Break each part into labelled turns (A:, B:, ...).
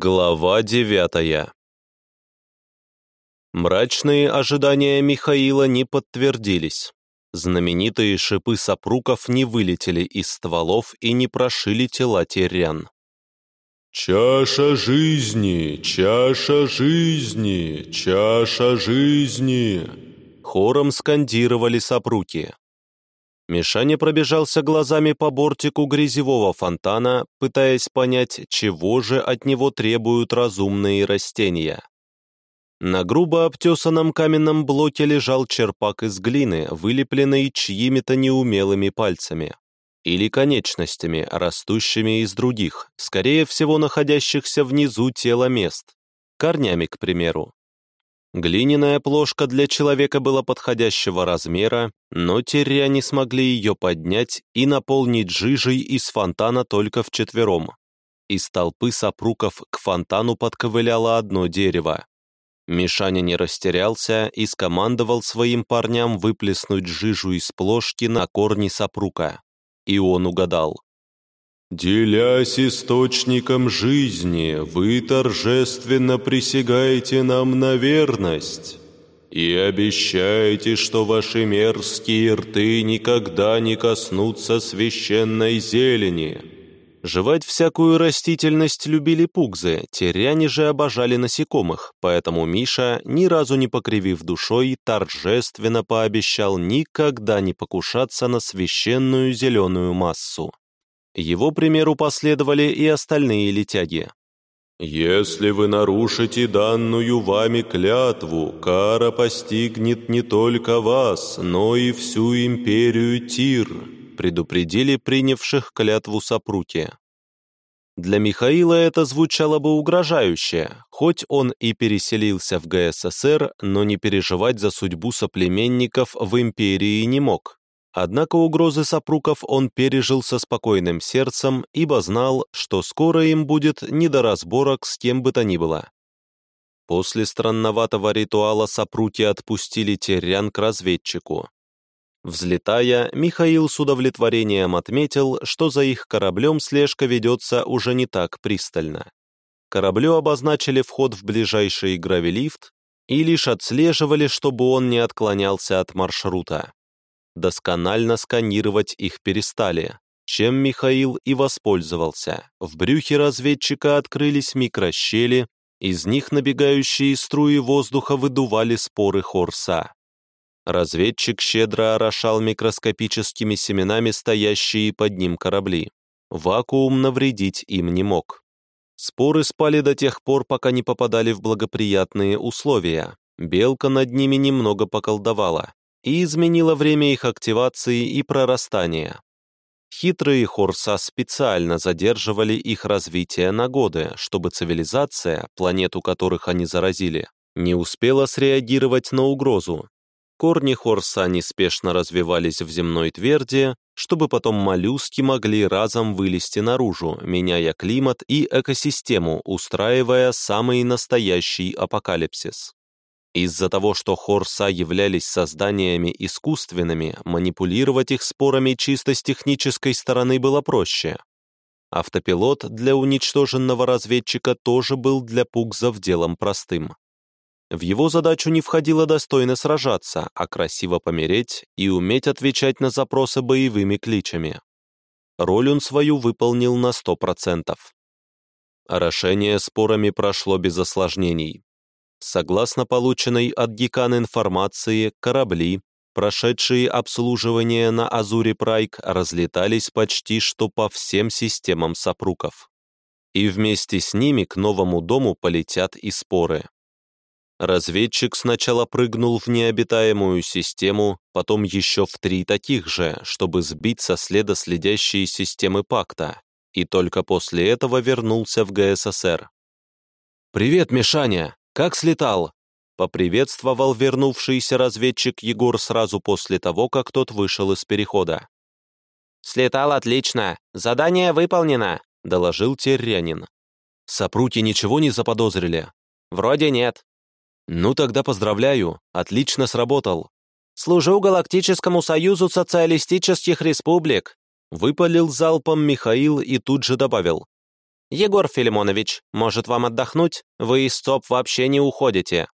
A: Глава девятая Мрачные ожидания Михаила не подтвердились. Знаменитые шипы сопруков не вылетели из стволов и не прошили тела терян.
B: «Чаша жизни! Чаша жизни! Чаша жизни!»
A: Хором скандировали сопруки. Мишаня пробежался глазами по бортику грязевого фонтана, пытаясь понять, чего же от него требуют разумные растения. На грубо обтесанном каменном блоке лежал черпак из глины, вылепленный чьими-то неумелыми пальцами или конечностями, растущими из других, скорее всего находящихся внизу тела мест, корнями, к примеру. Глиняная плошка для человека была подходящего размера, но теря не смогли ее поднять и наполнить жижей из фонтана только вчетвером. Из толпы сопруков к фонтану подковыляло одно дерево. Мишаня не растерялся и скомандовал своим парням выплеснуть жижу из плошки на корни сопрука. И он угадал.
B: «Делясь источником жизни, вы торжественно присягаете нам на верность и обещаете, что ваши мерзкие рты никогда не коснутся священной зелени».
A: Жевать всякую растительность любили пугзы, теряне же обожали насекомых, поэтому Миша, ни разу не покривив душой, торжественно пообещал никогда не покушаться на священную зеленую массу. Его примеру последовали и остальные летяги.
B: «Если вы нарушите данную вами клятву, кара постигнет не только вас, но и всю империю Тир»,
A: предупредили принявших клятву сопруки. Для Михаила это звучало бы угрожающе, хоть он и переселился в ГССР, но не переживать за судьбу соплеменников в империи не мог. Однако угрозы сопруков он пережил со спокойным сердцем, ибо знал, что скоро им будет не до разборок с кем бы то ни было. После странноватого ритуала сопруки отпустили Терян к разведчику. Взлетая, Михаил с удовлетворением отметил, что за их кораблем слежка ведется уже не так пристально. Кораблю обозначили вход в ближайший гравилифт и лишь отслеживали, чтобы он не отклонялся от маршрута досконально сканировать их перестали, чем Михаил и воспользовался. В брюхе разведчика открылись микрощели, из них набегающие струи воздуха выдували споры хорса. Разведчик щедро орошал микроскопическими семенами стоящие под ним корабли. Вакуум навредить им не мог. Споры спали до тех пор, пока не попадали в благоприятные условия. Белка над ними немного поколдовала и изменила время их активации и прорастания. Хитрые Хорса специально задерживали их развитие на годы, чтобы цивилизация, планету которых они заразили, не успела среагировать на угрозу. Корни Хорса неспешно развивались в земной тверди, чтобы потом моллюски могли разом вылезти наружу, меняя климат и экосистему, устраивая самый настоящий апокалипсис. Из-за того, что Хорса являлись созданиями искусственными, манипулировать их спорами чисто с технической стороны было проще. Автопилот для уничтоженного разведчика тоже был для пугзов делом простым. В его задачу не входило достойно сражаться, а красиво помереть и уметь отвечать на запросы боевыми кличами. Роль он свою выполнил на 100%. Орошение спорами прошло без осложнений. Согласно полученной от Гекан информации, корабли, прошедшие обслуживание на Азуре Прайк, разлетались почти что по всем системам сопруков. И вместе с ними к новому дому полетят и споры. Разведчик сначала прыгнул в необитаемую систему, потом еще в три таких же, чтобы сбить со следа следящие системы пакта, и только после этого вернулся в ГССР. «Привет, Мишаня!» «Как слетал?» — поприветствовал вернувшийся разведчик Егор сразу после того, как тот вышел из перехода.
C: «Слетал отлично. Задание выполнено», — доложил Террянин.
A: «Сопруки ничего не заподозрили?»
C: «Вроде нет».
A: «Ну тогда поздравляю. Отлично сработал».
C: «Служу Галактическому Союзу Социалистических Республик», —
A: выпалил залпом Михаил и тут же добавил.
C: «Егор Филимонович, может вам отдохнуть? Вы из ЦОП вообще не уходите».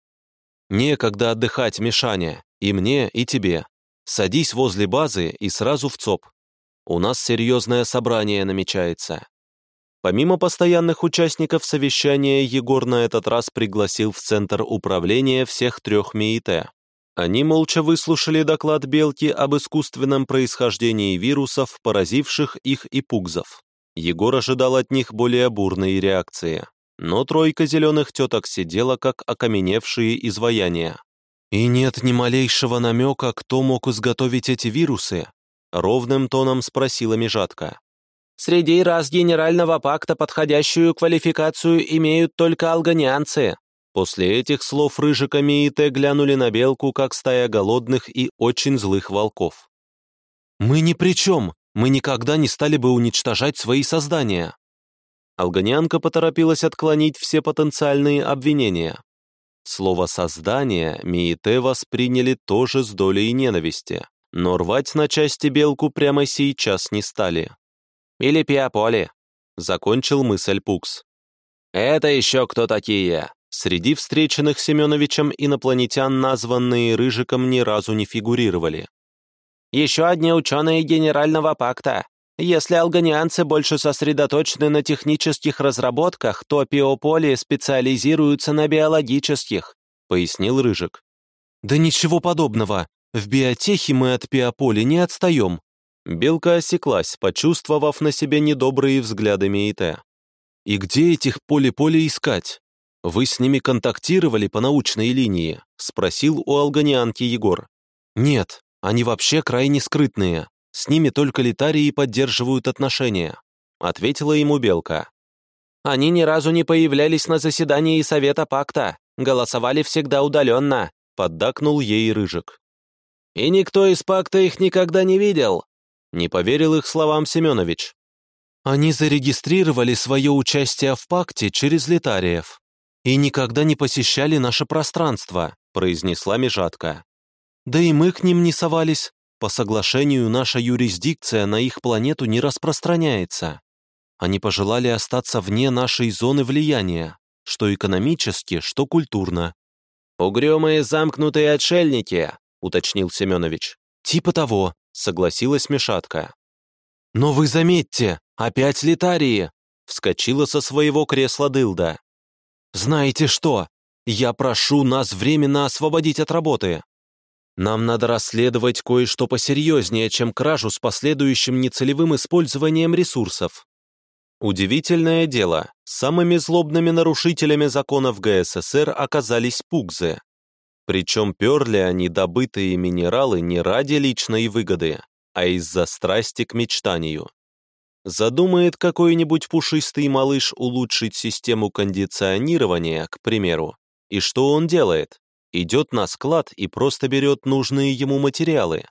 A: «Некогда отдыхать, Мишаня, и мне, и тебе. Садись возле базы и сразу в ЦОП. У нас серьезное собрание намечается». Помимо постоянных участников совещания, Егор на этот раз пригласил в Центр управления всех трех МИИТ. Они молча выслушали доклад Белки об искусственном происхождении вирусов, поразивших их и пугзов. Егор ожидал от них более бурные реакции. Но тройка зеленых теток сидела, как окаменевшие изваяния. «И нет ни малейшего намека, кто мог изготовить эти вирусы?» Ровным тоном спросила Межатка.
C: «Среди рас Генерального пакта подходящую квалификацию имеют только алганианцы».
A: После этих слов Рыжиками и Те глянули на Белку, как стая голодных и очень злых волков. «Мы ни при чем!» Мы никогда не стали бы уничтожать свои создания». Алганянка поторопилась отклонить все потенциальные обвинения. Слово «создание» Миите восприняли тоже с долей ненависти, но рвать на части белку прямо сейчас не стали.
C: «Или Пиаполи», —
A: закончил мысль Пукс.
C: «Это еще кто такие?»
A: Среди встреченных Семеновичем инопланетян, названные Рыжиком, ни разу не фигурировали.
C: Еще одни ученые Генерального пакта. Если алганианцы больше сосредоточены на технических разработках, то пиополи специализируются на биологических», — пояснил Рыжик.
A: «Да ничего подобного. В биотехе мы от пиополи не отстаем». Белка осеклась, почувствовав на себе недобрые взгляды Меите. «И где этих поли-поли искать? Вы с ними контактировали по научной линии?» — спросил у алганианки Егор. «Нет, они вообще крайне скрытные. С ними только летарии поддерживают отношения», — ответила ему Белка.
C: «Они ни разу не появлялись на заседании Совета Пакта, голосовали всегда удаленно», — поддакнул ей Рыжик. «И никто из Пакта их никогда не видел», — не поверил их словам Семенович.
A: «Они зарегистрировали свое участие в Пакте через летариев и никогда не посещали наше пространство», — произнесла Межатка. Да и мы к ним не совались. По соглашению наша юрисдикция на их планету не распространяется. Они пожелали остаться вне нашей зоны влияния, что экономически, что культурно.
C: «Угрюмые замкнутые отшельники», — уточнил Семенович.
A: «Типа того», — согласилась Мишатка. «Но вы заметьте, опять летарии!» — вскочила со своего кресла Дылда. «Знаете что? Я прошу нас временно освободить от работы. Нам надо расследовать кое-что посерьезнее, чем кражу с последующим нецелевым использованием ресурсов. Удивительное дело, самыми злобными нарушителями законов ГССР оказались пугзы. Причем перли они добытые минералы не ради личной выгоды, а из-за страсти к мечтанию. Задумает какой-нибудь пушистый малыш улучшить систему кондиционирования, к примеру, и что он делает? Идет на склад и просто берет нужные ему материалы.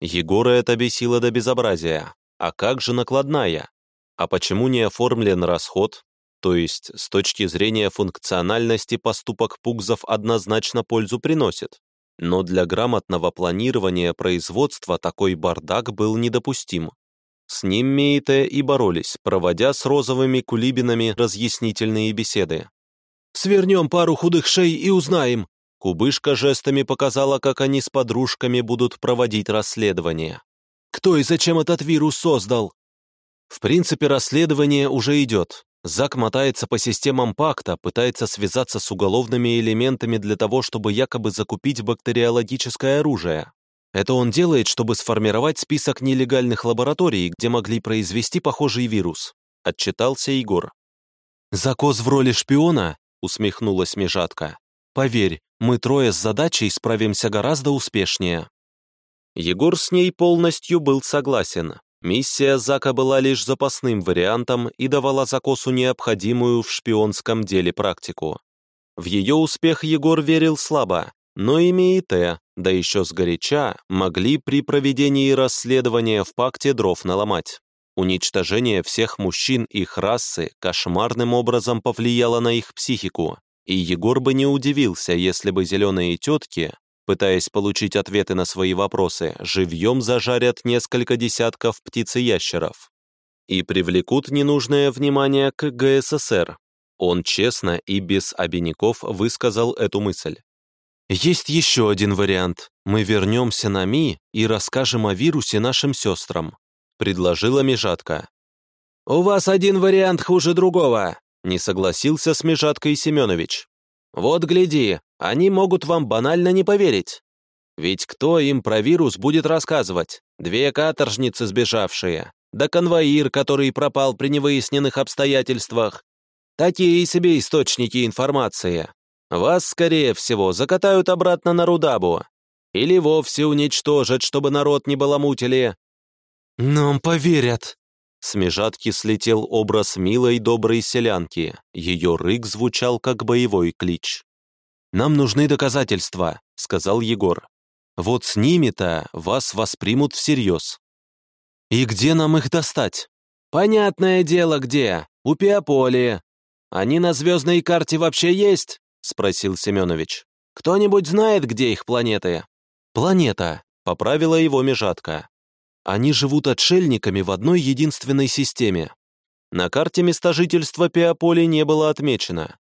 A: Егора это бесило до безобразия. А как же накладная? А почему не оформлен расход? То есть, с точки зрения функциональности, поступок пугзов однозначно пользу приносит. Но для грамотного планирования производства такой бардак был недопустим. С ним Мейте и боролись, проводя с розовыми кулибинами разъяснительные беседы. «Свернем пару худых шей и узнаем, Кубышка жестами показала, как они с подружками будут проводить расследование. Кто и зачем этот вирус создал? В принципе, расследование уже идет. Зак мотается по системам пакта, пытается связаться с уголовными элементами для того, чтобы якобы закупить бактериологическое оружие. Это он делает, чтобы сформировать список нелегальных лабораторий, где могли произвести похожий вирус. Отчитался Егор. «Закоз в роли шпиона?» — усмехнулась Межатка. «Поверь, мы трое с задачей справимся гораздо успешнее». Егор с ней полностью был согласен. Миссия Зака была лишь запасным вариантом и давала Закосу необходимую в шпионском деле практику. В ее успех Егор верил слабо, но и Меите, да еще сгоряча, могли при проведении расследования в пакте дров наломать. Уничтожение всех мужчин их расы кошмарным образом повлияло на их психику, и Егор бы не удивился, если бы зеленые тетки, пытаясь получить ответы на свои вопросы, живьем зажарят несколько десятков птиц и ящеров. и привлекут ненужное внимание к ГССР. Он честно и без обиняков высказал эту мысль. Есть еще один вариант. Мы вернемся на Ми и расскажем о вирусе нашим сестрам», — предложила Межатка.
C: «У вас один вариант хуже другого», — не согласился с Межаткой Семенович. «Вот гляди, они могут вам банально не поверить. Ведь кто им про вирус будет рассказывать? Две каторжницы сбежавшие, да конвоир, который пропал при невыясненных обстоятельствах. Такие себе источники информации. Вас, скорее всего, закатают обратно на Рудабу. Или вовсе уничтожат, чтобы народ не баламутили.
A: «Нам поверят!» С межатки слетел образ милой доброй селянки. Ее рык звучал как боевой клич. «Нам нужны доказательства», — сказал Егор. «Вот с ними-то вас воспримут всерьез». «И где нам их достать?»
C: «Понятное дело, где. У Пиаполи. Они на звездной карте вообще есть?» — спросил Семенович. «Кто-нибудь знает, где их планеты?»
A: «Планета», — поправила его межатка. «Они живут отшельниками в одной единственной системе. На карте места жительства Пиаполи не было отмечено.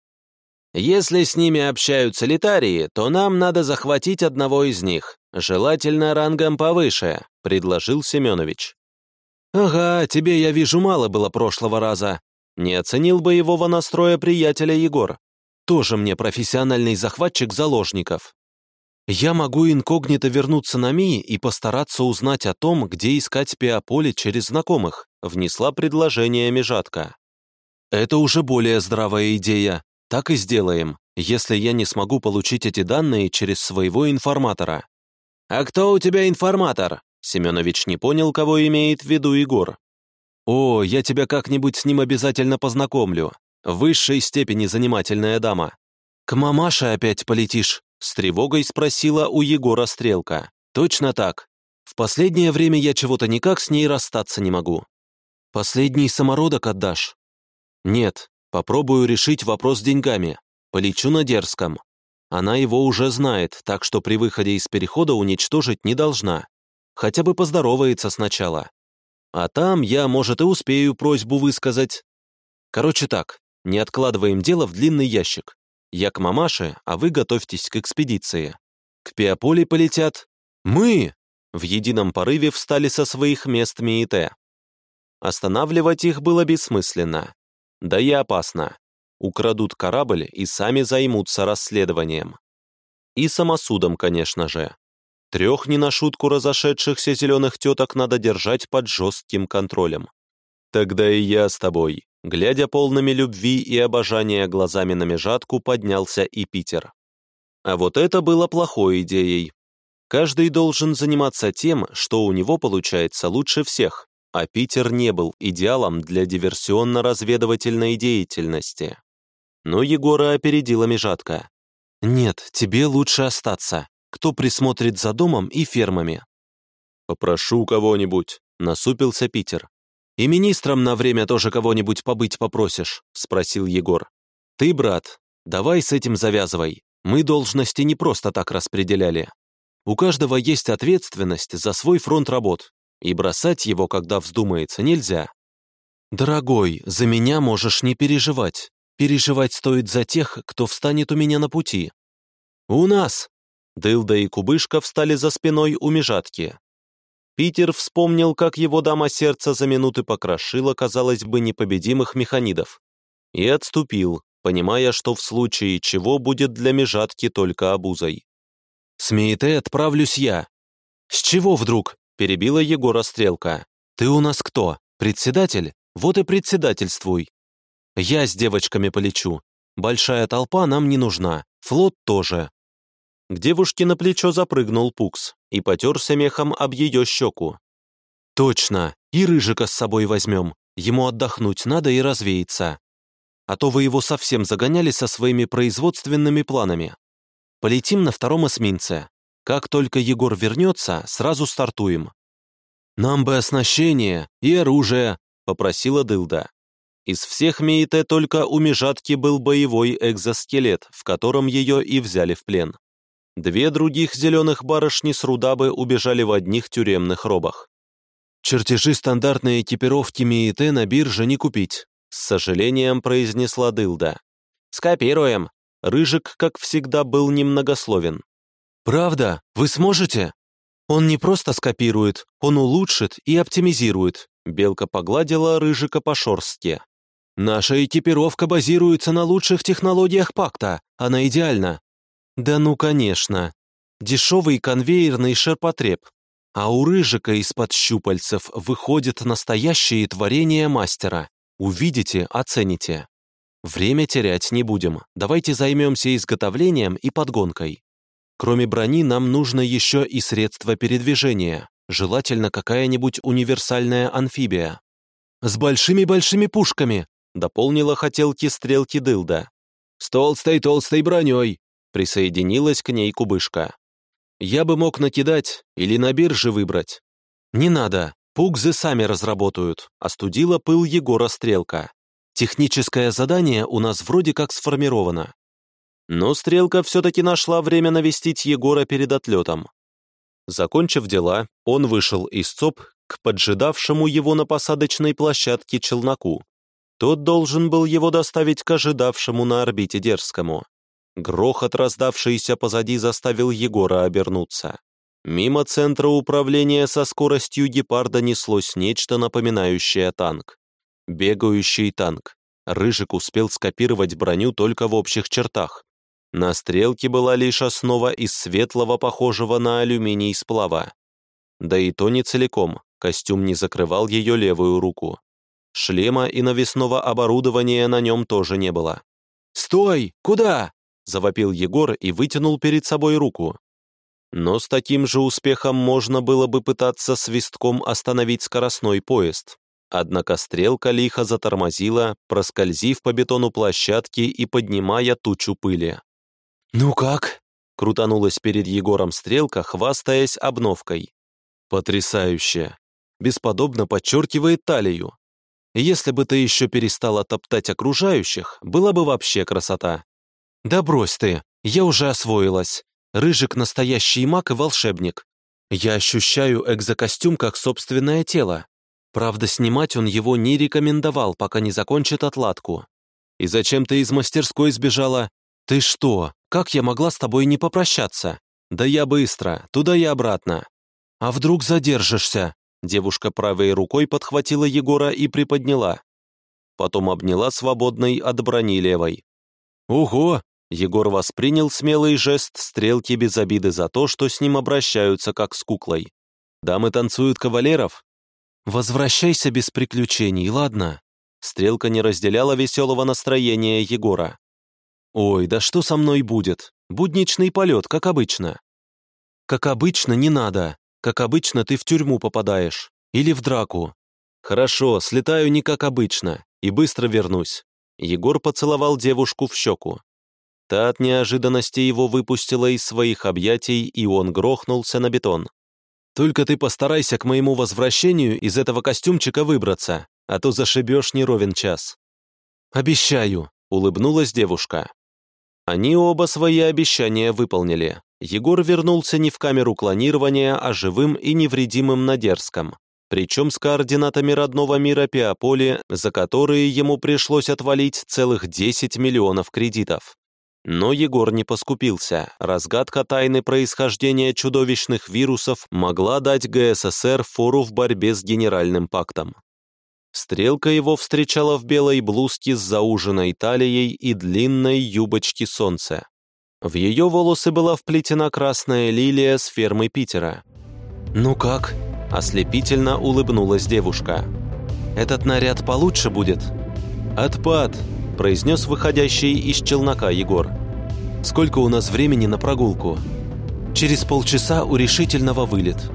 C: Если с ними общаются литарии, то нам надо захватить одного из них, желательно рангом повыше», — предложил Семенович.
A: «Ага, тебе, я вижу, мало было прошлого раза», — не оценил боевого настроя приятеля Егор. «Тоже мне профессиональный захватчик заложников». Я могу инкогнито вернуться на Ми и постараться узнать о том, где искать Пиаполе через знакомых, внесла предложение Межатка. Это уже более здравая идея. Так и сделаем, если я не смогу получить эти данные через своего информатора.
C: А кто у тебя информатор? Семенович не понял, кого имеет в виду Егор.
A: О, я тебя как-нибудь с ним обязательно познакомлю. Высшей степени занимательная дама. К мамаше опять полетишь? С тревогой спросила у Егора Стрелка. «Точно так. В последнее время я чего-то никак с ней расстаться не могу. Последний самородок отдашь?» «Нет, попробую решить вопрос с деньгами. Полечу на Дерзком. Она его уже знает, так что при выходе из перехода уничтожить не должна. Хотя бы поздоровается сначала. А там я, может, и успею просьбу высказать. Короче так, не откладываем дело в длинный ящик. Я к мамаше, а вы готовьтесь к экспедиции. К Пиаполи полетят мы!» В едином порыве встали со своих мест Миите. Останавливать их было бессмысленно. Да и опасно. Украдут корабль и сами займутся расследованием. И самосудом, конечно же. Трех не на шутку разошедшихся зеленых теток надо держать под жестким контролем. Тогда и я с тобой, Глядя полными любви и обожания глазами на межатку, поднялся и Питер. А вот это было плохой идеей. Каждый должен заниматься тем, что у него получается лучше всех, а Питер не был идеалом для диверсионно-разведывательной деятельности. Но Егора опередила межатка. «Нет, тебе лучше остаться. Кто присмотрит за домом и фермами?» «Попрошу кого-нибудь», — насупился Питер. «И министром на время тоже кого-нибудь побыть попросишь?» — спросил Егор. «Ты, брат, давай с этим завязывай. Мы должности не просто так распределяли. У каждого есть ответственность за свой фронт работ, и бросать его, когда вздумается, нельзя. Дорогой, за меня можешь не переживать. Переживать стоит за тех, кто встанет у меня на пути. У нас!» Дылда и Кубышка встали за спиной у межатки, Питер вспомнил, как его дама сердца за минуты покрошила, казалось бы, непобедимых механидов. И отступил, понимая, что в случае чего будет для межатки только обузой. «С Мейте отправлюсь я». «С чего вдруг?» — перебила Егора Стрелка. «Ты у нас кто? Председатель? Вот и председательствуй». «Я с девочками полечу. Большая толпа нам не нужна. Флот тоже. К девушке на плечо запрыгнул Пукс и потерся мехом об ее щеку. «Точно, и Рыжика с собой возьмем. Ему отдохнуть надо и развеяться. А то вы его совсем загоняли со своими производственными планами. Полетим на втором эсминце. Как только Егор вернется, сразу стартуем». «Нам бы оснащение и оружие», — попросила Дылда. Из всех Мейте только у Межатки был боевой экзоскелет, в котором ее и взяли в плен. Две других зеленых барышни с Рудабы убежали в одних тюремных робах. Чертежи стандартной экипировки МИИТ на бирже не купить», с сожалением произнесла Дылда.
C: «Скопируем».
A: Рыжик, как всегда, был немногословен.
C: «Правда? Вы сможете?» «Он не просто скопирует, он улучшит и оптимизирует»,
A: Белка погладила Рыжика по шорстке.
C: «Наша экипировка базируется на лучших технологиях пакта. Она идеальна».
A: «Да ну, конечно. Дешевый конвейерный ширпотреб. А у Рыжика из-под щупальцев выходит настоящее творение мастера. Увидите, оцените. Время терять не будем. Давайте займемся изготовлением и подгонкой. Кроме брони нам нужно еще и средство передвижения, желательно какая-нибудь универсальная амфибия.
C: «С большими-большими пушками», — дополнила хотелки стрелки Дылда.
A: «С толстой-толстой броней», — присоединилась к ней кубышка. Я бы мог накидать или на бирже выбрать. Не надо, пугзы сами разработают, остудила пыл Егора Стрелка. Техническое задание у нас вроде как сформировано. Но Стрелка все-таки нашла время навестить Егора перед отлетом. Закончив дела, он вышел из ЦОП к поджидавшему его на посадочной площадке челноку. Тот должен был его доставить к ожидавшему на орбите Дерзкому. Грохот, раздавшийся позади, заставил Егора обернуться. Мимо центра управления со скоростью гепарда неслось нечто напоминающее танк. Бегающий танк. Рыжик успел скопировать броню только в общих чертах. На стрелке была лишь основа из светлого, похожего на алюминий сплава. Да и то не целиком, костюм не закрывал ее левую руку. Шлема и навесного оборудования на нем тоже не было.
C: «Стой! Куда?»
A: — завопил Егор и вытянул перед собой руку. Но с таким же успехом можно было бы пытаться свистком остановить скоростной поезд. Однако стрелка лихо затормозила, проскользив по бетону площадки и поднимая тучу пыли.
C: «Ну как?»
A: — крутанулась перед Егором стрелка, хвастаясь обновкой. «Потрясающе! Бесподобно подчеркивает талию. Если бы ты еще перестала топтать окружающих, была бы вообще красота. «Да брось ты, я уже освоилась. Рыжик — настоящий маг и волшебник. Я ощущаю экзокостюм как собственное тело. Правда, снимать он его не рекомендовал, пока не закончит отладку. И зачем ты из мастерской сбежала? Ты что, как я могла с тобой не попрощаться? Да я быстро, туда и обратно. А вдруг задержишься?» Девушка правой рукой подхватила Егора и приподняла. Потом обняла свободной от брони левой. «Ого, Егор воспринял смелый жест стрелки без обиды за то, что с ним обращаются как с куклой. «Дамы танцуют кавалеров?» «Возвращайся без приключений, ладно?» Стрелка не разделяла веселого настроения Егора. «Ой, да что со мной будет? Будничный полет, как обычно». «Как обычно, не надо. Как обычно, ты в тюрьму попадаешь. Или в драку. Хорошо, слетаю не как обычно. И быстро вернусь». Егор поцеловал девушку в щеку. Та от неожиданности его выпустила из своих объятий, и он грохнулся на бетон. «Только ты постарайся к моему возвращению из этого костюмчика выбраться, а то зашибешь не ровен час». «Обещаю», — улыбнулась девушка. Они оба свои обещания выполнили. Егор вернулся не в камеру клонирования, а живым и невредимым на Дерзком, причем с координатами родного мира Пиаполи, за которые ему пришлось отвалить целых 10 миллионов кредитов. Но Егор не поскупился. Разгадка тайны происхождения чудовищных вирусов могла дать ГССР фору в борьбе с Генеральным пактом. Стрелка его встречала в белой блузке с зауженной талией и длинной юбочке солнца. В ее волосы была вплетена красная лилия с фермы Питера. «Ну как?» – ослепительно улыбнулась девушка. «Этот наряд получше будет?» «Отпад!» Произнес выходящий из челнока Егор. «Сколько у нас времени на прогулку?» «Через полчаса у решительного вылет»,